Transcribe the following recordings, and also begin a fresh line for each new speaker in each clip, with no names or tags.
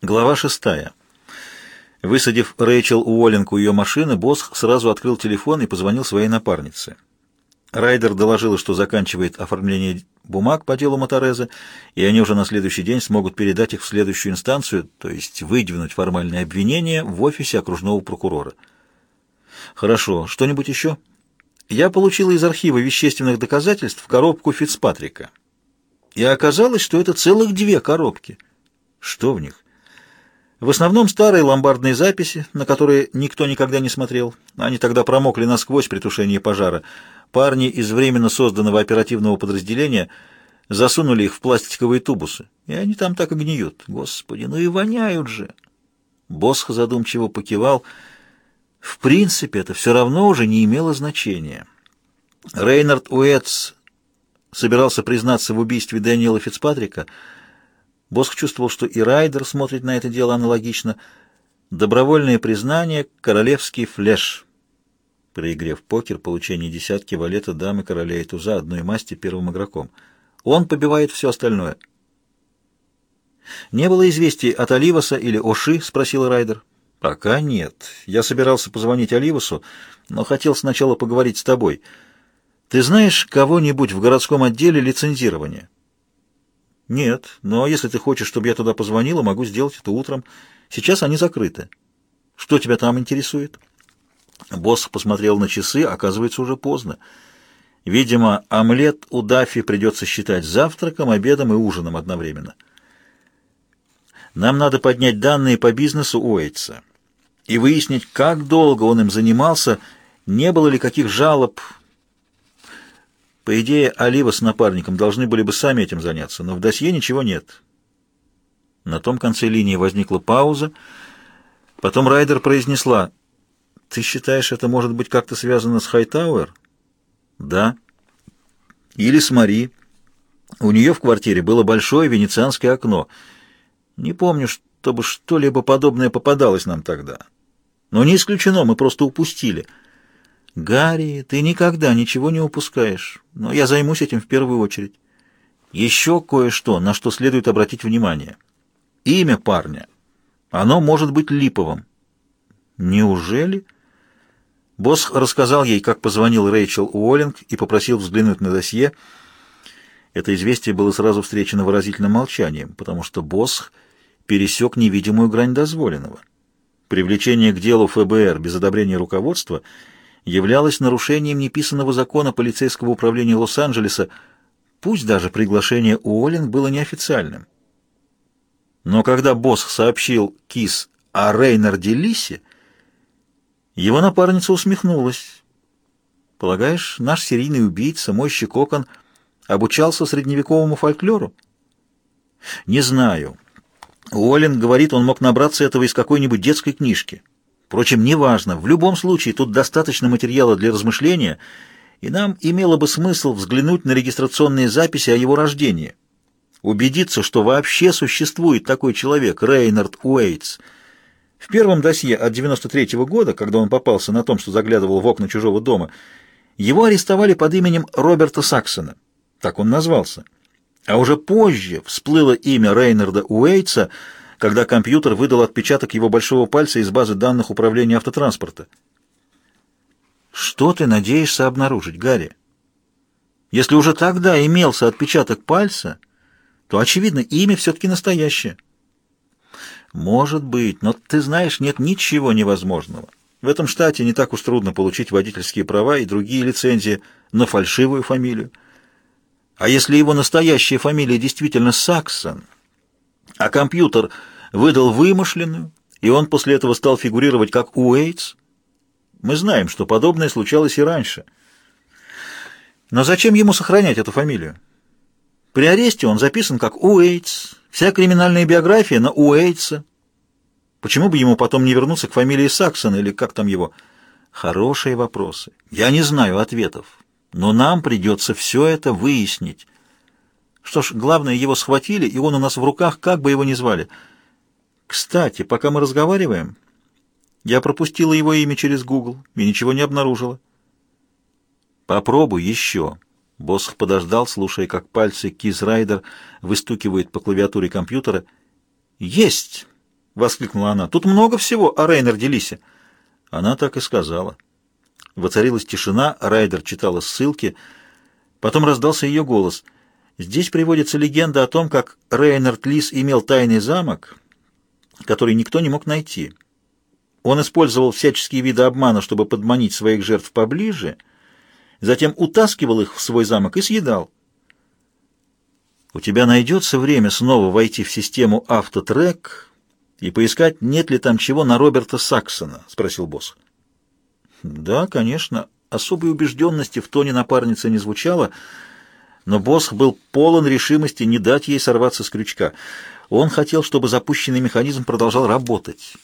Глава шестая. Высадив Рэйчел Уоллинг у ее машины, Босх сразу открыл телефон и позвонил своей напарнице. Райдер доложила, что заканчивает оформление бумаг по делу Мотореза, и они уже на следующий день смогут передать их в следующую инстанцию, то есть выдвинуть формальное обвинение в офисе окружного прокурора. Хорошо. Что-нибудь еще? Я получила из архива вещественных доказательств коробку Фицпатрика. И оказалось, что это целых две коробки. Что в них? В основном старые ломбардные записи, на которые никто никогда не смотрел. Они тогда промокли насквозь при тушении пожара. Парни из временно созданного оперативного подразделения засунули их в пластиковые тубусы, и они там так и гниют. Господи, ну и воняют же! Босх задумчиво покивал. В принципе, это все равно уже не имело значения. Рейнард Уэтс собирался признаться в убийстве Дэниела Фицпатрика — Босх чувствовал, что и Райдер смотрит на это дело аналогично. Добровольное признание — королевский флеш. При игре в покер получение десятки валета дамы короля и туза одной масти первым игроком. Он побивает все остальное. «Не было известий от Оливаса или Оши?» — спросил Райдер. «Пока нет. Я собирался позвонить Оливасу, но хотел сначала поговорить с тобой. Ты знаешь кого-нибудь в городском отделе лицензирования?» «Нет, но если ты хочешь, чтобы я туда позвонила, могу сделать это утром. Сейчас они закрыты. Что тебя там интересует?» Босс посмотрел на часы, оказывается, уже поздно. Видимо, омлет у Даффи придется считать завтраком, обедом и ужином одновременно. Нам надо поднять данные по бизнесу Уэйтса и выяснить, как долго он им занимался, не было ли каких жалоб, по идее, Олива с напарником должны были бы сами этим заняться, но в досье ничего нет. На том конце линии возникла пауза. Потом Райдер произнесла, «Ты считаешь, это может быть как-то связано с Хайтауэр?» «Да». «Или с Мари. У нее в квартире было большое венецианское окно. Не помню, чтобы что-либо подобное попадалось нам тогда. Но не исключено, мы просто упустили». «Гарри, ты никогда ничего не упускаешь, но я займусь этим в первую очередь. Еще кое-что, на что следует обратить внимание. Имя парня. Оно может быть липовым». «Неужели?» Босс рассказал ей, как позвонил Рэйчел Уоллинг и попросил взглянуть на досье. Это известие было сразу встречено выразительным молчанием, потому что Босс пересек невидимую грань дозволенного. Привлечение к делу ФБР без одобрения руководства — являлось нарушением неписанного закона полицейского управления Лос-Анджелеса, пусть даже приглашение Уоллен было неофициальным. Но когда босс сообщил Кис о Рейнарде Лисе, его напарница усмехнулась. «Полагаешь, наш серийный убийца, мойщий кокон, обучался средневековому фольклору?» «Не знаю. Уоллен говорит, он мог набраться этого из какой-нибудь детской книжки». Впрочем, неважно, в любом случае тут достаточно материала для размышления, и нам имело бы смысл взглянуть на регистрационные записи о его рождении, убедиться, что вообще существует такой человек, Рейнард Уэйтс. В первом досье от 93 -го года, когда он попался на том, что заглядывал в окна чужого дома, его арестовали под именем Роберта Саксона, так он назвался. А уже позже всплыло имя Рейнарда Уэйтса – когда компьютер выдал отпечаток его большого пальца из базы данных управления автотранспорта. Что ты надеешься обнаружить, Гарри? Если уже тогда имелся отпечаток пальца, то, очевидно, имя все-таки настоящее. Может быть, но ты знаешь, нет ничего невозможного. В этом штате не так уж трудно получить водительские права и другие лицензии на фальшивую фамилию. А если его настоящая фамилия действительно Саксон, а компьютер выдал вымышленную, и он после этого стал фигурировать как Уэйтс. Мы знаем, что подобное случалось и раньше. Но зачем ему сохранять эту фамилию? При аресте он записан как Уэйтс, вся криминальная биография на Уэйтса. Почему бы ему потом не вернуться к фамилии Саксон или как там его? Хорошие вопросы. Я не знаю ответов, но нам придется все это выяснить. Что ж, главное, его схватили, и он у нас в руках, как бы его ни звали. Кстати, пока мы разговариваем, я пропустила его имя через Google и ничего не обнаружила. Попробуй еще. Босх подождал, слушая, как пальцы Киз Райдер выстукивают по клавиатуре компьютера. Есть! воскликнула она. «Тут много всего о Рейнарде Лисе». Она так и сказала. Воцарилась тишина, Райдер читала ссылки. Потом раздался ее голос. Здесь приводится легенда о том, как Рейнард Лис имел тайный замок, который никто не мог найти. Он использовал всяческие виды обмана, чтобы подманить своих жертв поближе, затем утаскивал их в свой замок и съедал. У тебя найдется время снова войти в систему автотрек и поискать, нет ли там чего на Роберта Саксона, — спросил босс. Да, конечно. Особой убежденности в тоне напарницы не звучало, но босс был полон решимости не дать ей сорваться с крючка. Он хотел, чтобы запущенный механизм продолжал работать.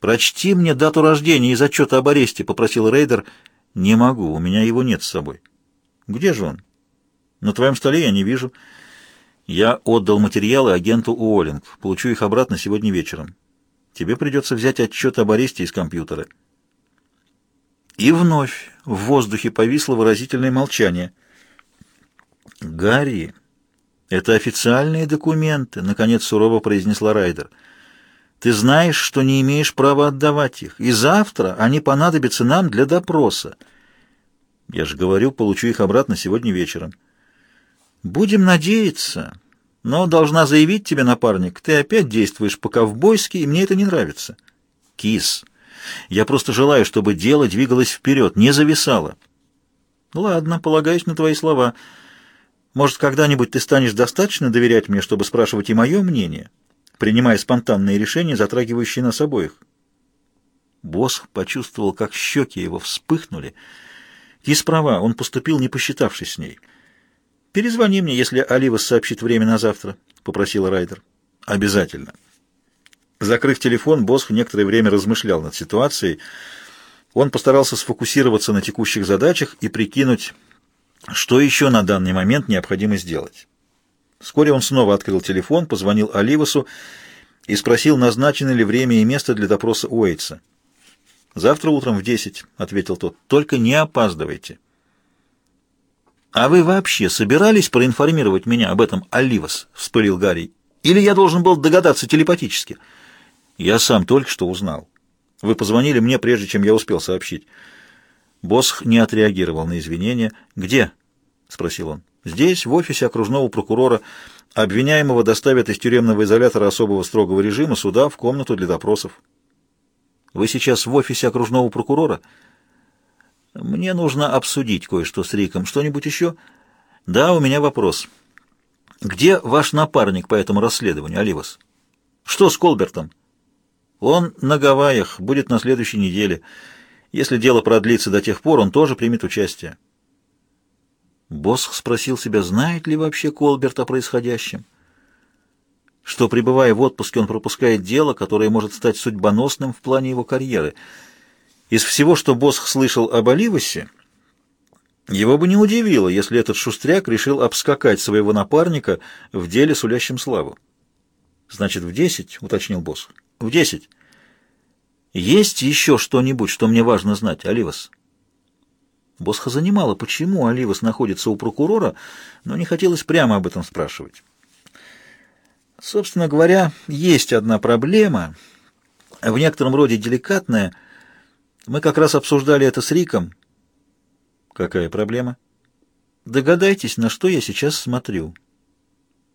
«Прочти мне дату рождения из отчета об аресте», — попросил Рейдер. «Не могу, у меня его нет с собой». «Где же он?» «На твоем столе я не вижу». «Я отдал материалы агенту Уоллинг. Получу их обратно сегодня вечером. Тебе придется взять отчет об аресте из компьютера». И вновь в воздухе повисло выразительное молчание. «Гарри, это официальные документы», — наконец сурово произнесла Райдер. Ты знаешь, что не имеешь права отдавать их, и завтра они понадобятся нам для допроса. Я же говорю, получу их обратно сегодня вечером. Будем надеяться, но должна заявить тебе, напарник, ты опять действуешь по-ковбойски, и мне это не нравится. Кис, я просто желаю, чтобы дело двигалось вперед, не зависало. Ладно, полагаюсь на твои слова. Может, когда-нибудь ты станешь достаточно доверять мне, чтобы спрашивать и мое мнение?» принимая спонтанные решения, затрагивающие нас обоих. Босх почувствовал, как щеки его вспыхнули. Кис права, он поступил, не посчитавшись с ней. «Перезвони мне, если Оливас сообщит время на завтра», — попросил Райдер. «Обязательно». Закрыв телефон, Босх некоторое время размышлял над ситуацией. Он постарался сфокусироваться на текущих задачах и прикинуть, что еще на данный момент необходимо сделать. Вскоре он снова открыл телефон, позвонил Оливасу и спросил, назначено ли время и место для допроса Уэйтса. «Завтра утром в десять», — ответил тот. «Только не опаздывайте». «А вы вообще собирались проинформировать меня об этом, Оливас?» — вспылил Гарри. «Или я должен был догадаться телепатически?» «Я сам только что узнал. Вы позвонили мне, прежде чем я успел сообщить». Босх не отреагировал на извинения. «Где?» — спросил он. Здесь, в офисе окружного прокурора, обвиняемого доставят из тюремного изолятора особого строгого режима сюда, в комнату для допросов. Вы сейчас в офисе окружного прокурора? Мне нужно обсудить кое-что с Риком. Что-нибудь еще? Да, у меня вопрос. Где ваш напарник по этому расследованию, Оливас? Что с Колбертом? Он на Гавайях, будет на следующей неделе. Если дело продлится до тех пор, он тоже примет участие. Босх спросил себя, знает ли вообще Колберт о происходящем. Что, пребывая в отпуске, он пропускает дело, которое может стать судьбоносным в плане его карьеры. Из всего, что Босх слышал об Оливасе, его бы не удивило, если этот шустряк решил обскакать своего напарника в деле, сулящем славу. «Значит, в десять?» — уточнил босс. «В десять. Есть еще что-нибудь, что мне важно знать, Оливас?» Босха занимала, почему Оливас находится у прокурора, но не хотелось прямо об этом спрашивать. Собственно говоря, есть одна проблема, в некотором роде деликатная. Мы как раз обсуждали это с Риком. Какая проблема? Догадайтесь, на что я сейчас смотрю.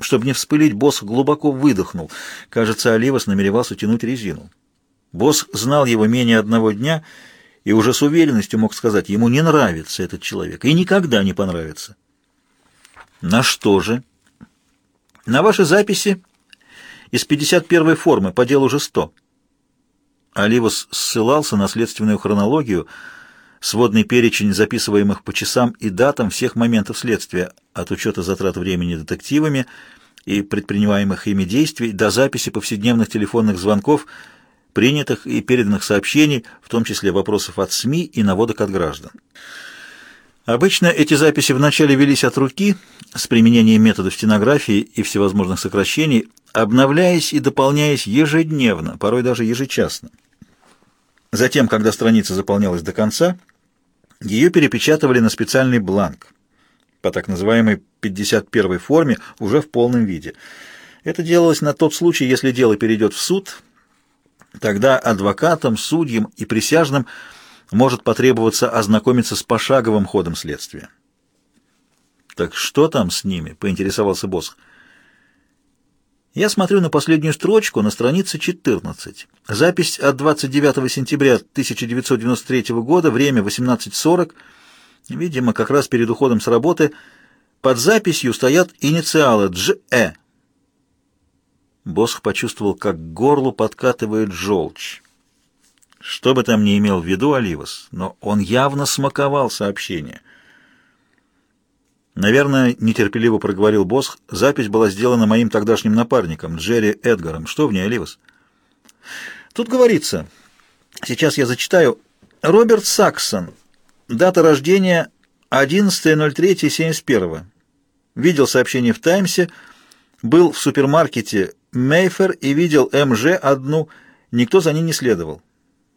Чтобы не вспылить, босс глубоко выдохнул. Кажется, Оливас намеревался тянуть резину. Босс знал его менее одного дня — и уже с уверенностью мог сказать, ему не нравится этот человек и никогда не понравится. На что же? На ваши записи из 51-й формы по делу уже 100. Оливас ссылался на следственную хронологию, сводный перечень записываемых по часам и датам всех моментов следствия, от учета затрат времени детективами и предпринимаемых ими действий до записи повседневных телефонных звонков – принятых и переданных сообщений, в том числе вопросов от СМИ и наводок от граждан. Обычно эти записи вначале велись от руки с применением методов стенографии и всевозможных сокращений, обновляясь и дополняясь ежедневно, порой даже ежечасно. Затем, когда страница заполнялась до конца, ее перепечатывали на специальный бланк по так называемой 51 форме уже в полном виде. Это делалось на тот случай, если дело перейдет в суд, тогда адвокатам, судьям и присяжным может потребоваться ознакомиться с пошаговым ходом следствия. «Так что там с ними?» — поинтересовался босс. Я смотрю на последнюю строчку на странице 14. Запись от 29 сентября 1993 года, время 18.40, видимо, как раз перед уходом с работы. Под записью стоят инициалы Дж.Э. Босх почувствовал, как к горлу подкатывает желчь. Что бы там ни имел в виду Оливас, но он явно смаковал сообщение — Наверное, нетерпеливо проговорил босс, запись была сделана моим тогдашним напарником, Джерри Эдгаром. Что в ней, Оливас? Тут говорится, сейчас я зачитаю, Роберт Саксон, дата рождения 11.03.71. Видел сообщение в «Таймсе», был в супермаркете Мейфер и видел МЖ одну, никто за ней не следовал.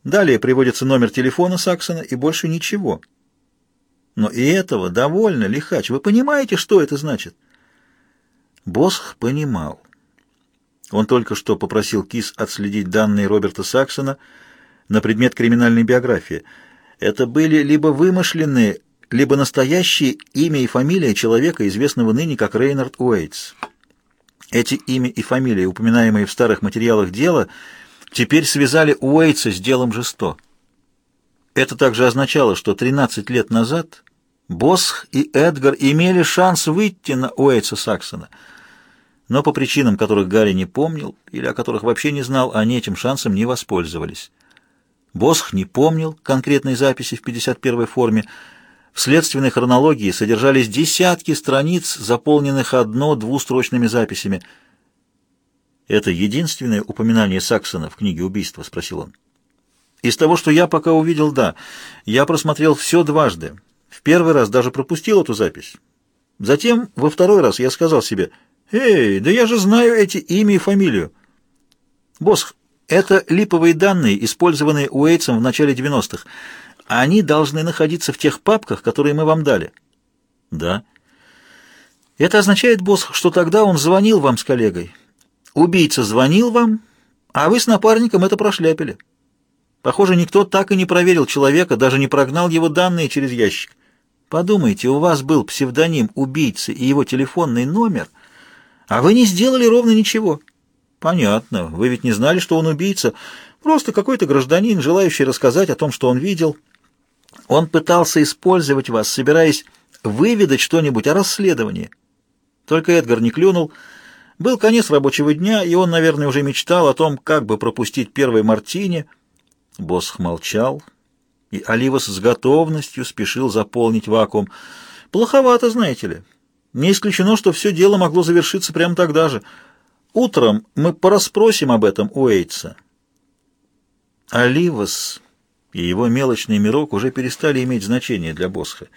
Далее приводится номер телефона Саксона и больше ничего. Но и этого довольно, лихач. Вы понимаете, что это значит? Босх понимал. Он только что попросил Кис отследить данные Роберта Саксона на предмет криминальной биографии. Это были либо вымышленные, либо настоящие имя и фамилия человека, известного ныне как Рейнард Уэйтс. Эти имя и фамилия, упоминаемые в старых материалах дела, теперь связали Уэйтса с делом Жесто. Это также означало, что 13 лет назад Босх и Эдгар имели шанс выйти на Уэйтса Саксона, но по причинам, которых Гарри не помнил или о которых вообще не знал, они этим шансом не воспользовались. Босх не помнил конкретной записи в 51-й форме. В следственной хронологии содержались десятки страниц, заполненных одно-двустрочными записями. «Это единственное упоминание Саксона в книге убийства?» — спросил он. «Из того, что я пока увидел, да. Я просмотрел все дважды». В первый раз даже пропустил эту запись. Затем, во второй раз, я сказал себе, «Эй, да я же знаю эти имя и фамилию». Босх, это липовые данные, использованные Уэйтсом в начале 90-х. Они должны находиться в тех папках, которые мы вам дали. Да. Это означает, босс, что тогда он звонил вам с коллегой. Убийца звонил вам, а вы с напарником это прошляпили. Похоже, никто так и не проверил человека, даже не прогнал его данные через ящик. Подумайте, у вас был псевдоним убийцы и его телефонный номер, а вы не сделали ровно ничего. Понятно, вы ведь не знали, что он убийца, просто какой-то гражданин, желающий рассказать о том, что он видел. Он пытался использовать вас, собираясь выведать что-нибудь о расследовании. Только Эдгар не клюнул. Был конец рабочего дня, и он, наверное, уже мечтал о том, как бы пропустить первый мартини. Босх молчал, и Оливас с готовностью спешил заполнить вакуум. «Плоховато, знаете ли. Не исключено, что все дело могло завершиться прямо тогда же. Утром мы порасспросим об этом у Эйтса». Оливас и его мелочный мирок уже перестали иметь значение для Босха.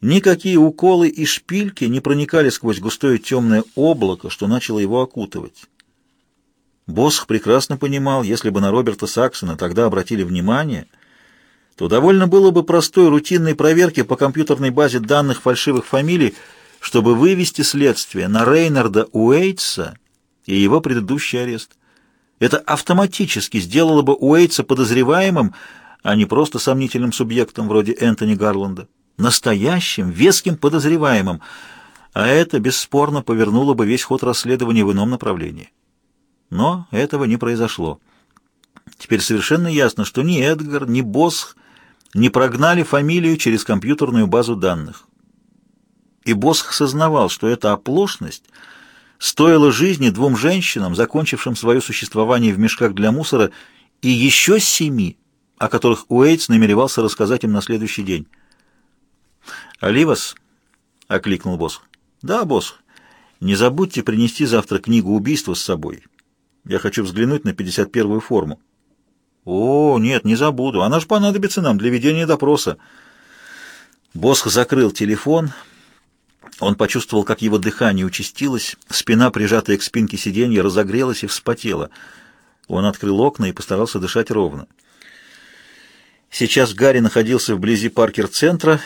Никакие уколы и шпильки не проникали сквозь густое темное облако, что начало его окутывать. Босх прекрасно понимал, если бы на Роберта Саксона тогда обратили внимание — то довольно было бы простой рутинной проверки по компьютерной базе данных фальшивых фамилий, чтобы вывести следствие на Рейнарда Уэйтса и его предыдущий арест. Это автоматически сделало бы Уэйтса подозреваемым, а не просто сомнительным субъектом вроде Энтони Гарланда. Настоящим, веским подозреваемым. А это бесспорно повернуло бы весь ход расследования в ином направлении. Но этого не произошло. Теперь совершенно ясно, что ни Эдгар, ни Босх не прогнали фамилию через компьютерную базу данных. И Босх сознавал, что эта оплошность стоила жизни двум женщинам, закончившим свое существование в мешках для мусора, и еще семи, о которых Уэйтс намеревался рассказать им на следующий день. «Оливас?» — окликнул Босх. «Да, Босх. Не забудьте принести завтра книгу убийства с собой. Я хочу взглянуть на 51-ю форму». «О, нет, не забуду. Она же понадобится нам для ведения допроса». Босх закрыл телефон. Он почувствовал, как его дыхание участилось, спина, прижатая к спинке сиденья, разогрелась и вспотела. Он открыл окна и постарался дышать ровно. Сейчас Гарри находился вблизи Паркер-центра,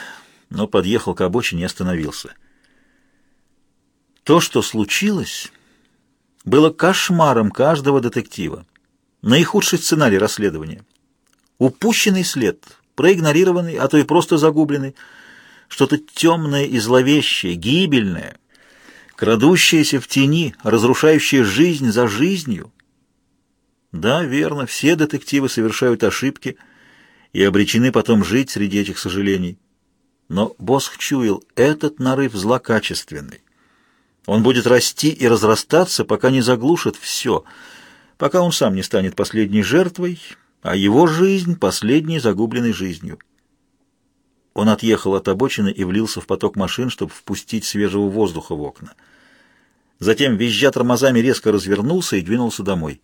но подъехал к обочине и остановился. То, что случилось, было кошмаром каждого детектива. Наихудший сценарий расследования. Упущенный след, проигнорированный, а то и просто загубленный. Что-то темное и зловещее, гибельное, крадущееся в тени, разрушающее жизнь за жизнью. Да, верно, все детективы совершают ошибки и обречены потом жить среди этих сожалений. Но Босх чуял, этот нарыв злокачественный. Он будет расти и разрастаться, пока не заглушит все, пока он сам не станет последней жертвой, а его жизнь — последней загубленной жизнью. Он отъехал от обочины и влился в поток машин, чтобы впустить свежего воздуха в окна. Затем, визжа тормозами, резко развернулся и двинулся домой.